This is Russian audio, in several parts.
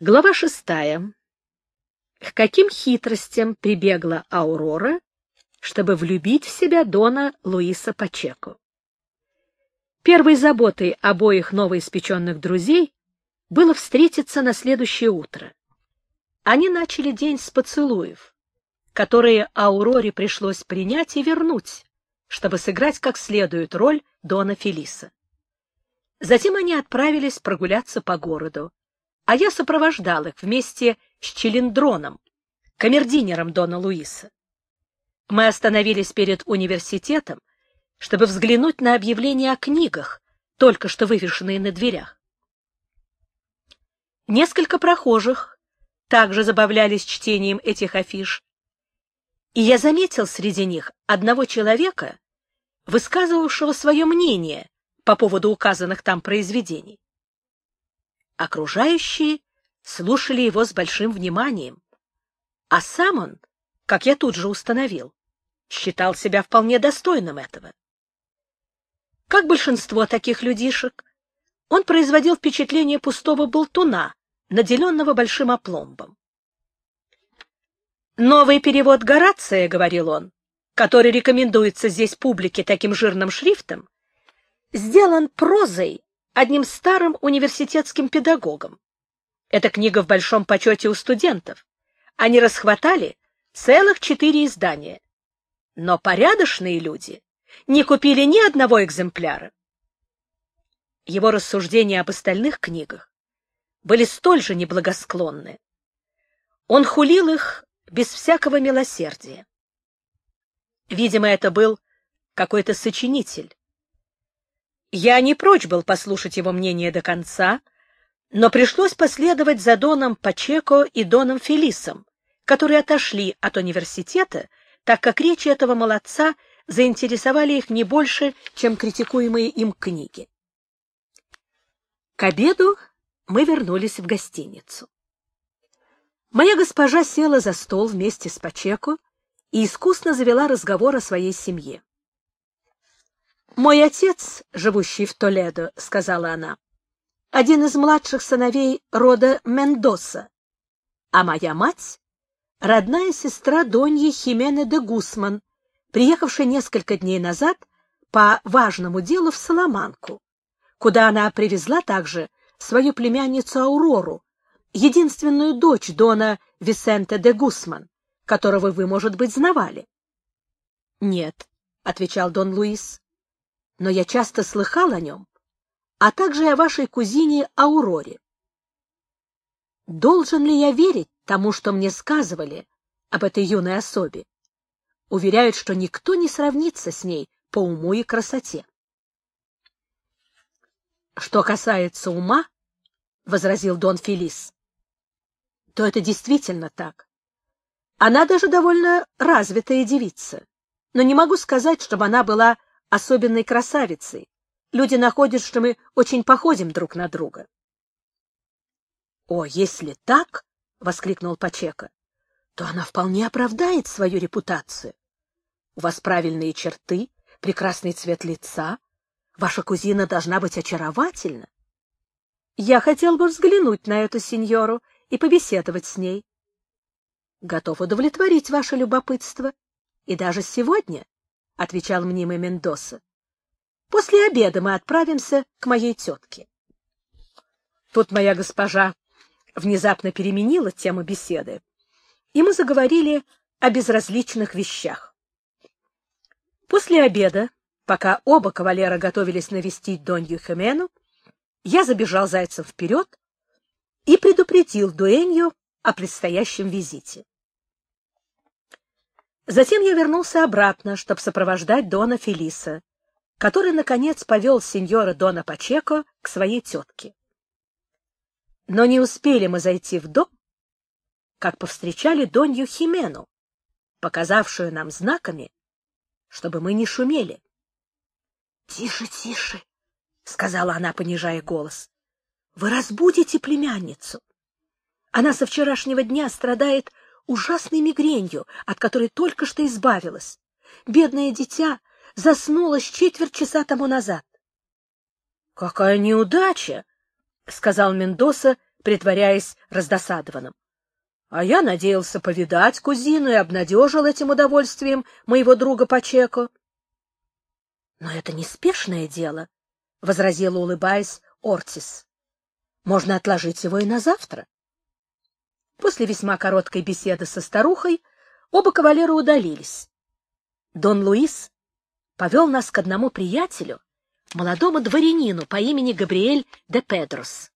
Глава шестая. К каким хитростям прибегла Аурора, чтобы влюбить в себя Дона Луиса Пачеко? Первой заботой обоих новоиспеченных друзей было встретиться на следующее утро. Они начали день с поцелуев, которые Ауроре пришлось принять и вернуть, чтобы сыграть как следует роль Дона Фелиса. Затем они отправились прогуляться по городу а я сопровождал их вместе с Челендроном, камердинером Дона Луиса. Мы остановились перед университетом, чтобы взглянуть на объявления о книгах, только что вывешенные на дверях. Несколько прохожих также забавлялись чтением этих афиш, и я заметил среди них одного человека, высказывавшего свое мнение по поводу указанных там произведений. Окружающие слушали его с большим вниманием, а сам он, как я тут же установил, считал себя вполне достойным этого. Как большинство таких людишек, он производил впечатление пустого болтуна, наделенного большим опломбом. «Новый перевод Горация», — говорил он, который рекомендуется здесь публике таким жирным шрифтом, сделан прозой одним старым университетским педагогом. Эта книга в большом почете у студентов. Они расхватали целых четыре издания. Но порядочные люди не купили ни одного экземпляра. Его рассуждения об остальных книгах были столь же неблагосклонны. Он хулил их без всякого милосердия. Видимо, это был какой-то сочинитель, я не прочь был послушать его мнение до конца, но пришлось последовать за Доном Пачеко и Доном Фелисом, которые отошли от университета, так как речи этого молодца заинтересовали их не больше, чем критикуемые им книги. К обеду мы вернулись в гостиницу. Моя госпожа села за стол вместе с Пачеко и искусно завела разговор о своей семье. «Мой отец, живущий в Толедо, — сказала она, — один из младших сыновей рода Мендоса, а моя мать — родная сестра Доньи Химены де Гусман, приехавшая несколько дней назад по важному делу в Соломанку, куда она привезла также свою племянницу Аурору, единственную дочь Дона Висенте де Гусман, которого вы, может быть, знавали. — Нет, — отвечал Дон Луис, но я часто слыхал о нем, а также о вашей кузине Ауроре. Должен ли я верить тому, что мне сказывали об этой юной особе? Уверяют, что никто не сравнится с ней по уму и красоте. Что касается ума, — возразил Дон Фелис, — то это действительно так. Она даже довольно развитая девица, но не могу сказать, чтобы она была особенной красавицей. Люди находят, что мы очень походим друг на друга. — О, если так, — воскликнул Пачека, — то она вполне оправдает свою репутацию. У вас правильные черты, прекрасный цвет лица. Ваша кузина должна быть очаровательна. Я хотел бы взглянуть на эту сеньору и побеседовать с ней. Готов удовлетворить ваше любопытство. И даже сегодня. — отвечал мнимый Мендоса. — После обеда мы отправимся к моей тетке. Тут моя госпожа внезапно переменила тему беседы, и мы заговорили о безразличных вещах. После обеда, пока оба кавалера готовились навестить Донью Хемену, я забежал зайцем вперед и предупредил Дуэнью о предстоящем визите. Затем я вернулся обратно, чтобы сопровождать Дона Фелиса, который, наконец, повел сеньора Дона Пачеко к своей тетке. Но не успели мы зайти в дом, как повстречали Донью Химену, показавшую нам знаками, чтобы мы не шумели. — Тише, тише, — сказала она, понижая голос. — Вы разбудите племянницу. Она со вчерашнего дня страдает ужасной мигренью, от которой только что избавилась. Бедное дитя заснуло с четверть часа тому назад. — Какая неудача! — сказал Мендоса, притворяясь раздосадованным. — А я надеялся повидать кузину и обнадежил этим удовольствием моего друга Пачеко. — Но это неспешное дело, — возразила, улыбаясь, Ортис. — Можно отложить его и на завтра. После весьма короткой беседы со старухой оба кавалера удалились. Дон Луис повел нас к одному приятелю, молодому дворянину по имени Габриэль де Педрос.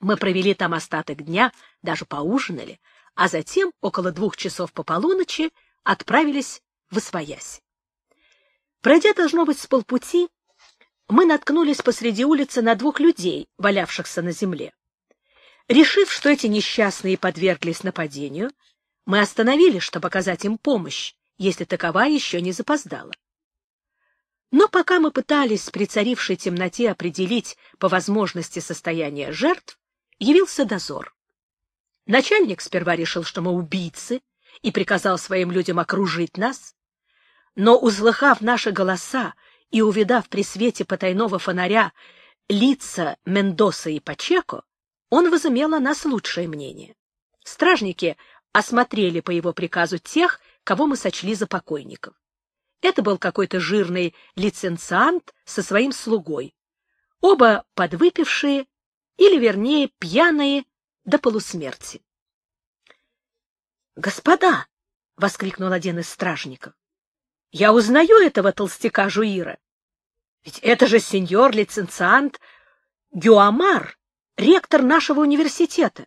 Мы провели там остаток дня, даже поужинали, а затем, около двух часов по полуночи, отправились в Освоясь. Пройдя, должно быть, с полпути, мы наткнулись посреди улицы на двух людей, валявшихся на земле. Решив, что эти несчастные подверглись нападению, мы остановились, чтобы оказать им помощь, если такова еще не запоздала. Но пока мы пытались при царившей темноте определить по возможности состояние жертв, явился дозор. Начальник сперва решил, что мы убийцы, и приказал своим людям окружить нас, но, услыхав наши голоса и увидав при свете потайного фонаря лица Мендоса и Пачеко, он возымел о нас лучшее мнение. Стражники осмотрели по его приказу тех, кого мы сочли за покойников. Это был какой-то жирный лицензант со своим слугой. Оба подвыпившие, или, вернее, пьяные до полусмерти. «Господа!» — воскликнул один из стражников. «Я узнаю этого толстяка Жуира. Ведь это же сеньор-лиценциант Гюамар, ректор нашего университета.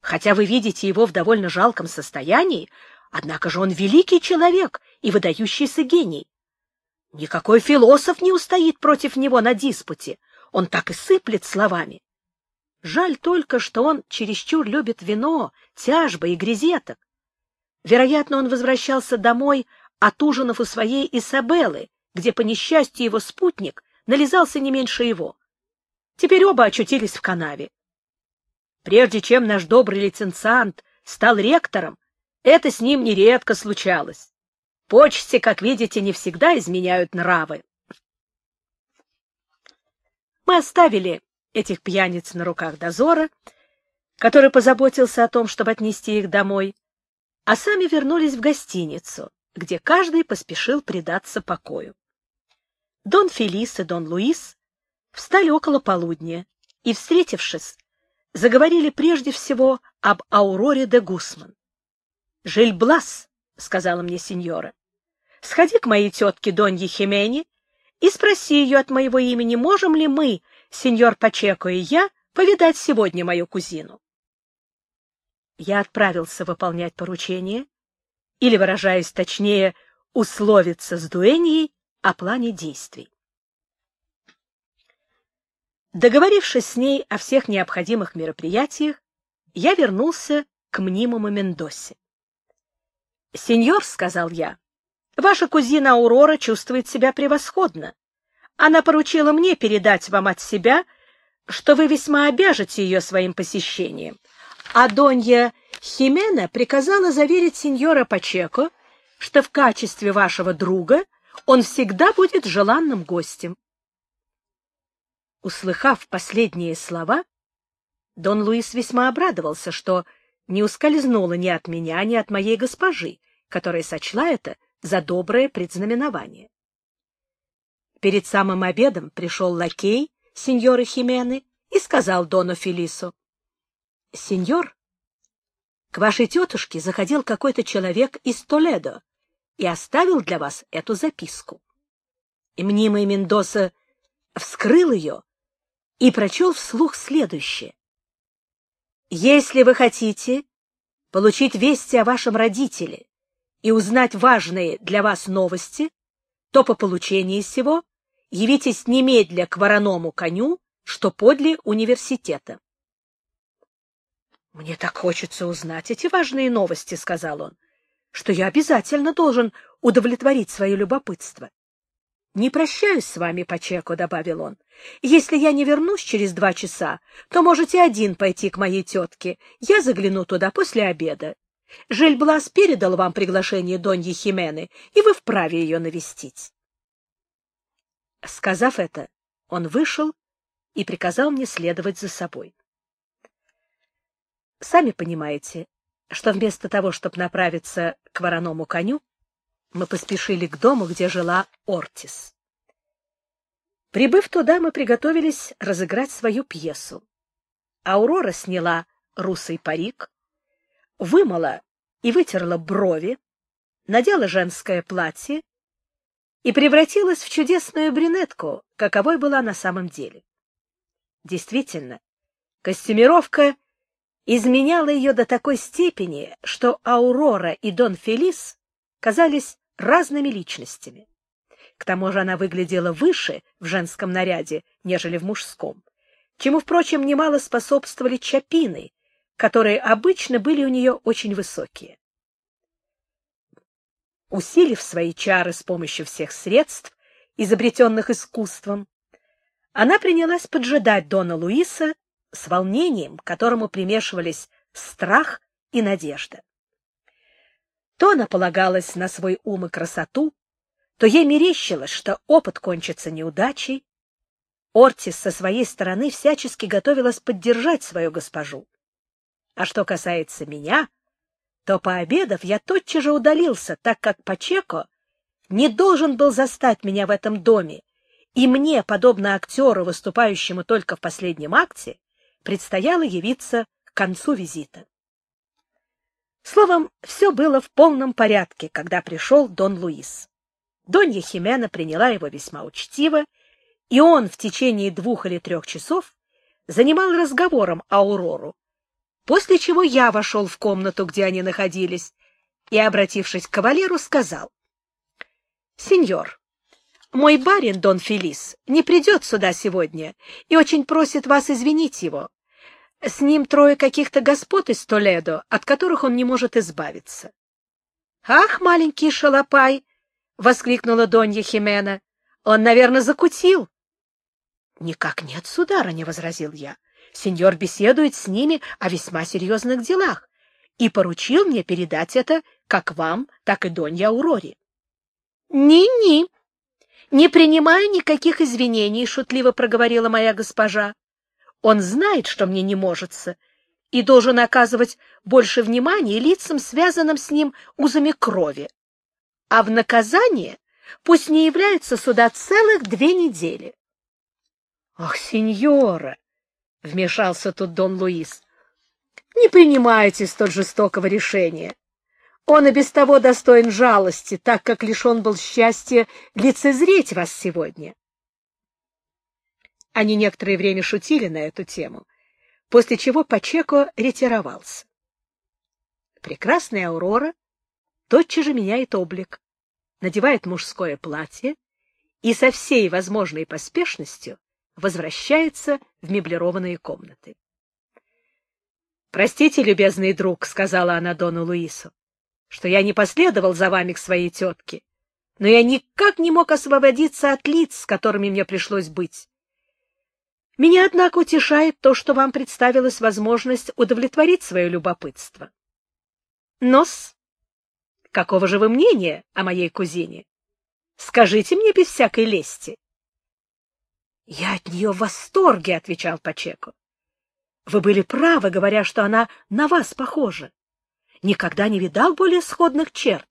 Хотя вы видите его в довольно жалком состоянии, однако же он великий человек и выдающийся гений. Никакой философ не устоит против него на диспуте, он так и сыплет словами. Жаль только, что он чересчур любит вино, тяжбы и грезеток. Вероятно, он возвращался домой от ужинов у своей Исабеллы, где, по несчастью, его спутник нализался не меньше его. Теперь оба очутились в канаве. Прежде чем наш добрый лицензант стал ректором, это с ним нередко случалось. Почти, как видите, не всегда изменяют нравы. Мы оставили этих пьяниц на руках дозора, который позаботился о том, чтобы отнести их домой, а сами вернулись в гостиницу, где каждый поспешил предаться покою. Дон Фелис и Дон Луис встали около полудня и, встретившись, заговорили прежде всего об Ауроре де Гусман. — Жильблас, — сказала мне сеньора, — сходи к моей тетке Донье Химене и спроси ее от моего имени, можем ли мы, сеньор Пачеко и я, повидать сегодня мою кузину. Я отправился выполнять поручение, или, выражаясь точнее, условиться с Дуэньей о плане действий. Договорившись с ней о всех необходимых мероприятиях, я вернулся к мнимому Мендосе. — Сеньор, — сказал я, — ваша кузина Аурора чувствует себя превосходно. Она поручила мне передать вам от себя, что вы весьма обяжете ее своим посещением. А Донья Химена приказала заверить сеньора Пачеко, что в качестве вашего друга он всегда будет желанным гостем. Услыхав последние слова, Дон Луис весьма обрадовался, что не ускользнуло ни от меня, ни от моей госпожи, которая сочла это за доброе предзнаменование. Перед самым обедом пришел лакей сеньора Химены и сказал Дону Фелису, — Сеньор, к вашей тетушке заходил какой-то человек из Толедо и оставил для вас эту записку. И мнимый Мендоса вскрыл ее и прочел вслух следующее. «Если вы хотите получить вести о вашем родителе и узнать важные для вас новости, то по получении сего явитесь немедля к вороному коню, что подле университета. — Мне так хочется узнать эти важные новости, — сказал он, — что я обязательно должен удовлетворить свое любопытство. «Не прощаюсь с вами, Пачеко», — добавил он. «Если я не вернусь через два часа, то можете один пойти к моей тетке. Я загляну туда после обеда. Жельблас передал вам приглашение Доньи Химены, и вы вправе ее навестить». Сказав это, он вышел и приказал мне следовать за собой. Сами понимаете, что вместо того, чтобы направиться к вороному коню, мы поспешили к дому, где жила Ортис. Прибыв туда, мы приготовились разыграть свою пьесу. Аурора сняла русый парик, вымыла и вытерла брови, надела женское платье и превратилась в чудесную брюнетку, каковой была на самом деле. Действительно, костюмировка изменяла ее до такой степени, что Аурора и Дон Фелис казались разными личностями. К тому же она выглядела выше в женском наряде, нежели в мужском, чему, впрочем, немало способствовали чапины, которые обычно были у нее очень высокие. Усилив свои чары с помощью всех средств, изобретенных искусством, она принялась поджидать Дона Луиса с волнением, которому примешивались страх и надежда. То она полагалась на свой ум и красоту, то ей мерещилось, что опыт кончится неудачей. Ортис со своей стороны всячески готовилась поддержать свою госпожу. А что касается меня, то, пообедав, я тотчас же удалился, так как Пачеко не должен был застать меня в этом доме, и мне, подобно актеру, выступающему только в последнем акте, предстояло явиться к концу визита. Словом, все было в полном порядке, когда пришел Дон Луис. Донья Химена приняла его весьма учтиво, и он в течение двух или трех часов занимал разговором Аурору, после чего я вошел в комнату, где они находились, и, обратившись к кавалеру, сказал, «Сеньор, мой барин Дон Фелис не придет сюда сегодня и очень просит вас извинить его. С ним трое каких-то господ из Толедо, от которых он не может избавиться. — Ах, маленький шалопай! — воскликнула Донья Химена. — Он, наверное, закутил. — Никак нет, сударыня, — возразил я. Сеньор беседует с ними о весьма серьезных делах и поручил мне передать это как вам, так и Донья Ауроре. «Ни-ни, не принимаю никаких извинений», — шутливо проговорила моя госпожа. Он знает, что мне не можется, и должен оказывать больше внимания лицам, связанным с ним узами крови. А в наказание пусть не является сюда целых две недели. — Ах, сеньора! — вмешался тут Дон Луис. — Не принимайте столь жестокого решения. Он и без того достоин жалости, так как лишен был счастья лицезреть вас сегодня. Они некоторое время шутили на эту тему, после чего Пачеко ретировался. Прекрасная Аурора тотчас же меняет облик, надевает мужское платье и со всей возможной поспешностью возвращается в меблированные комнаты. «Простите, любезный друг», — сказала она Дону Луису, — «что я не последовал за вами к своей тетке, но я никак не мог освободиться от лиц, с которыми мне пришлось быть. Меня, однако, утешает то, что вам представилась возможность удовлетворить свое любопытство. Нос, какого же вы мнения о моей кузине? Скажите мне без всякой лести. — Я от нее в восторге, — отвечал Пачеко. — Вы были правы, говоря, что она на вас похожа. Никогда не видал более сходных черт.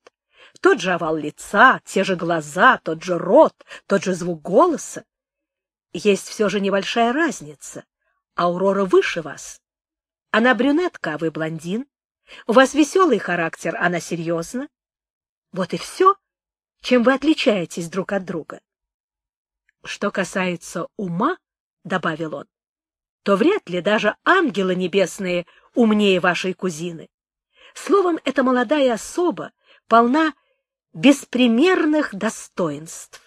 Тот же овал лица, те же глаза, тот же рот, тот же звук голоса. Есть все же небольшая разница. Аурора выше вас. Она брюнетка, а вы блондин. У вас веселый характер, она серьезна. Вот и все, чем вы отличаетесь друг от друга. Что касается ума, — добавил он, — то вряд ли даже ангелы небесные умнее вашей кузины. Словом, эта молодая особа полна беспримерных достоинств.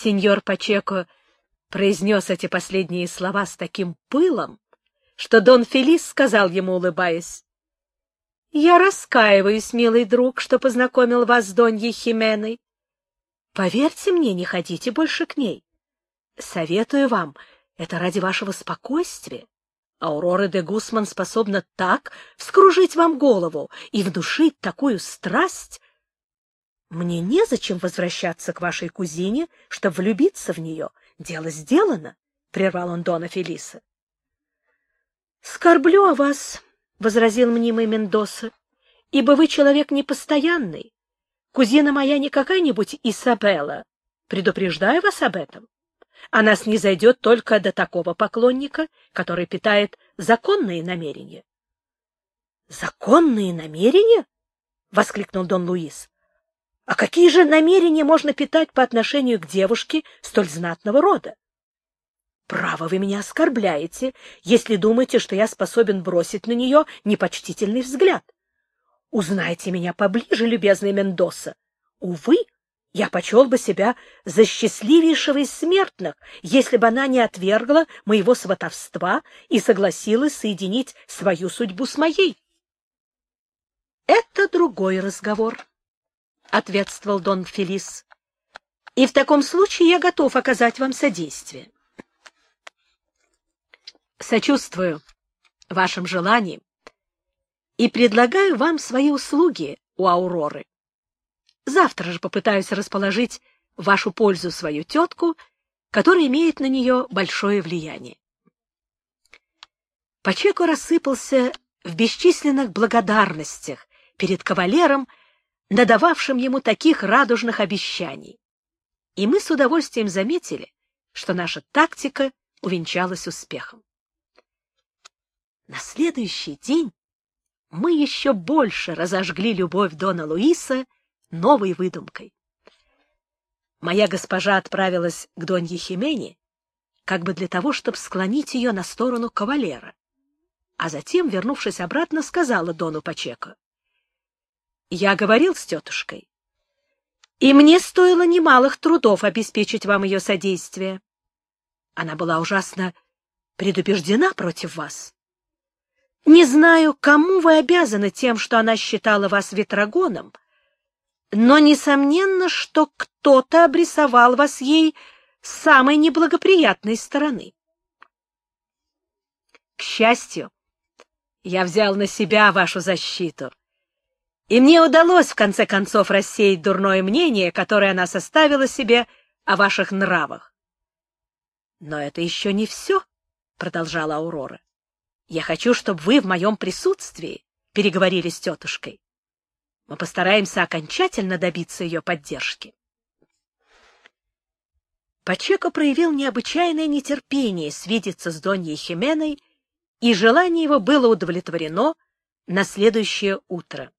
Сеньор Пачеко произнес эти последние слова с таким пылом, что Дон Фелис сказал ему, улыбаясь, «Я раскаиваюсь, милый друг, что познакомил вас с Доньей Хименой. Поверьте мне, не ходите больше к ней. Советую вам, это ради вашего спокойствия. Аурора де Гусман способна так вскружить вам голову и внушить такую страсть, мне незачем возвращаться к вашей кузине, чтобы влюбиться в нее. Дело сделано, — прервал он Дона Фелиса. — Скорблю о вас, — возразил мнимый Мендоса, — ибо вы человек непостоянный. Кузина моя не какая-нибудь Исабелла. Предупреждаю вас об этом. Она снизойдет только до такого поклонника, который питает законные намерения. — Законные намерения? — воскликнул Дон Луис. — А какие же намерения можно питать по отношению к девушке столь знатного рода? Право, вы меня оскорбляете, если думаете, что я способен бросить на нее непочтительный взгляд. Узнайте меня поближе, любезный Мендоса. Увы, я почел бы себя за счастливейшего из смертных, если бы она не отвергла моего сватовства и согласилась соединить свою судьбу с моей. — Это другой разговор, — ответствовал Дон Фелис. — И в таком случае я готов оказать вам содействие. Сочувствую вашим желаниям и предлагаю вам свои услуги у Ауроры. Завтра же попытаюсь расположить в вашу пользу свою тетку, которая имеет на нее большое влияние. Пачеко рассыпался в бесчисленных благодарностях перед кавалером, надававшим ему таких радужных обещаний. И мы с удовольствием заметили, что наша тактика увенчалась успехом. На следующий день мы еще больше разожгли любовь Дона Луиса новой выдумкой. Моя госпожа отправилась к Донье Химене, как бы для того, чтобы склонить ее на сторону кавалера, а затем, вернувшись обратно, сказала Дону Пачеко. — Я говорил с тетушкой, и мне стоило немалых трудов обеспечить вам ее содействие. Она была ужасно предубеждена против вас. Не знаю, кому вы обязаны тем, что она считала вас ветрогоном, но несомненно, что кто-то обрисовал вас ей с самой неблагоприятной стороны. К счастью, я взял на себя вашу защиту, и мне удалось, в конце концов, рассеять дурное мнение, которое она составила себе о ваших нравах. — Но это еще не все, — продолжала Аурора. Я хочу, чтобы вы в моем присутствии переговорили с тетушкой. Мы постараемся окончательно добиться ее поддержки. Пачеко проявил необычайное нетерпение свидеться с Доньей Хименой, и желание его было удовлетворено на следующее утро.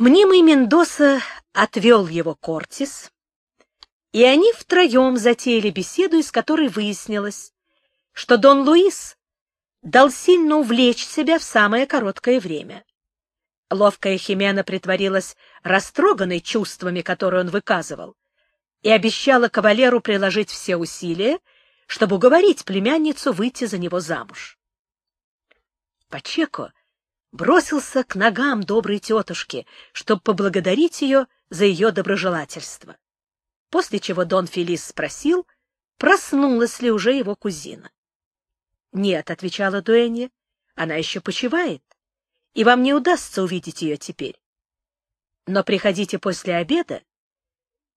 Мнимый Мендоса отвел его Кортис, и они втроем затеяли беседу, из которой выяснилось, что Дон Луис дал сильно увлечь себя в самое короткое время. Ловкая Химена притворилась растроганной чувствами, которые он выказывал, и обещала кавалеру приложить все усилия, чтобы уговорить племянницу выйти за него замуж. Пачеко бросился к ногам доброй тетушки, чтобы поблагодарить ее за ее доброжелательство. После чего Дон Фелис спросил, проснулась ли уже его кузина. — Нет, — отвечала Дуэнья, — она еще почивает, и вам не удастся увидеть ее теперь. Но приходите после обеда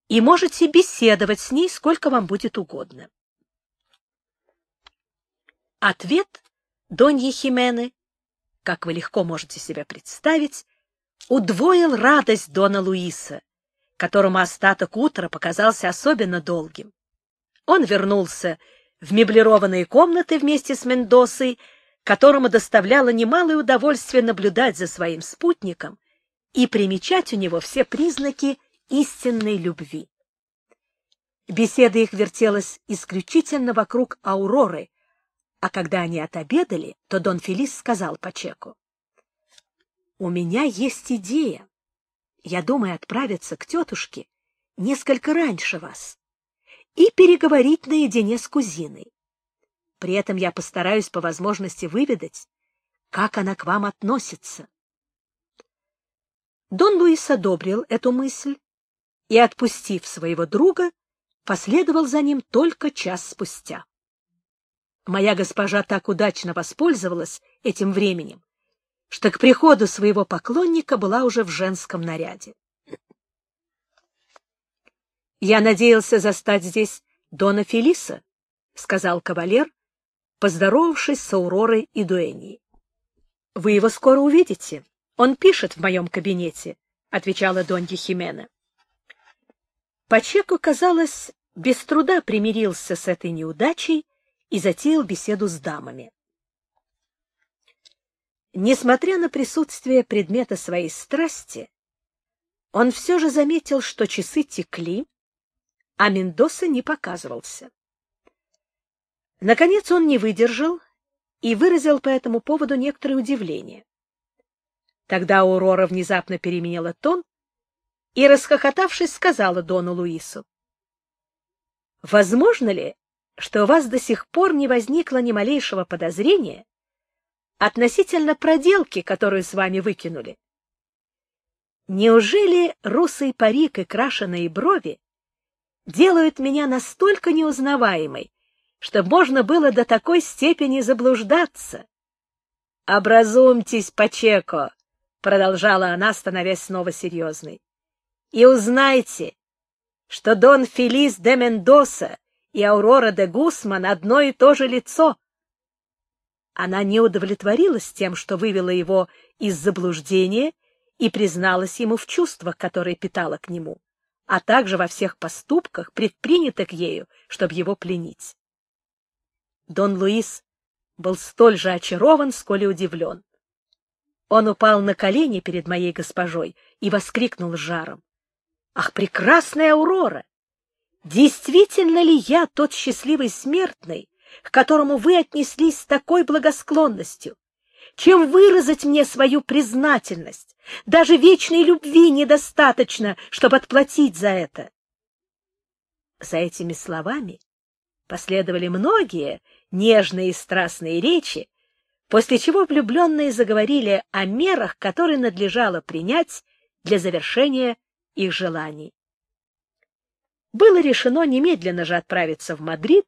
и можете беседовать с ней сколько вам будет угодно. Ответ Доньи Химены, как вы легко можете себе представить, удвоил радость Дона Луиса, которому остаток утра показался особенно долгим. Он вернулся в меблированные комнаты вместе с Мендосой, которому доставляло немалое удовольствие наблюдать за своим спутником и примечать у него все признаки истинной любви. Беседа их вертелась исключительно вокруг Ауроры, а когда они отобедали, то Дон Фелис сказал Пачеку, «У меня есть идея. Я думаю отправиться к тетушке несколько раньше вас и переговорить наедине с кузиной. При этом я постараюсь по возможности выведать, как она к вам относится. Дон Луис одобрил эту мысль и, отпустив своего друга, последовал за ним только час спустя. Моя госпожа так удачно воспользовалась этим временем, что к приходу своего поклонника была уже в женском наряде. Я надеялся застать здесь Дона Фелиса, — сказал кавалер, поздоровавшись с Ауророй и Дуэнией. — Вы его скоро увидите. Он пишет в моем кабинете, — отвечала Донья Химена. Пачеко, казалось, без труда примирился с этой неудачей и затеял беседу с дамами. Несмотря на присутствие предмета своей страсти, он все же заметил, что часы текли, а Мендоса не показывался. Наконец он не выдержал и выразил по этому поводу некоторое удивление. Тогда Аурора внезапно переменила тон и, расхохотавшись, сказала Дону Луису. — Возможно ли, что у вас до сих пор не возникло ни малейшего подозрения относительно проделки, которую с вами выкинули? Неужели русый парик и крашеные брови делают меня настолько неузнаваемой, что можно было до такой степени заблуждаться? — Образумьтесь, Пачеко, — продолжала она, становясь снова серьезной, — и узнайте, что Дон Фелис де Мендоса и Аурора де Гусман одно и то же лицо. Она не удовлетворилась тем, что вывела его из заблуждения и призналась ему в чувствах, которые питала к нему, а также во всех поступках, предпринятых ею, чтобы его пленить. Дон Луис был столь же очарован, сколь и удивлен. Он упал на колени перед моей госпожой и воскликнул жаром. — Ах, прекрасная Аурора! Действительно ли я тот счастливый смертный, к которому вы отнеслись с такой благосклонностью? Чем выразить мне свою признательность? Даже вечной любви недостаточно, чтобы отплатить за это. За этими словами последовали многие нежные и страстные речи, после чего влюбленные заговорили о мерах, которые надлежало принять для завершения их желаний было решено немедленно же отправиться в Мадрид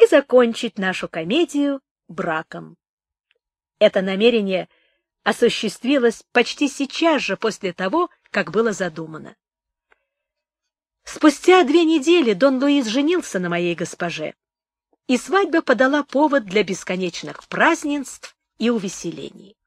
и закончить нашу комедию браком. Это намерение осуществилось почти сейчас же после того, как было задумано. Спустя две недели Дон Луис женился на моей госпоже, и свадьба подала повод для бесконечных празднеств и увеселений.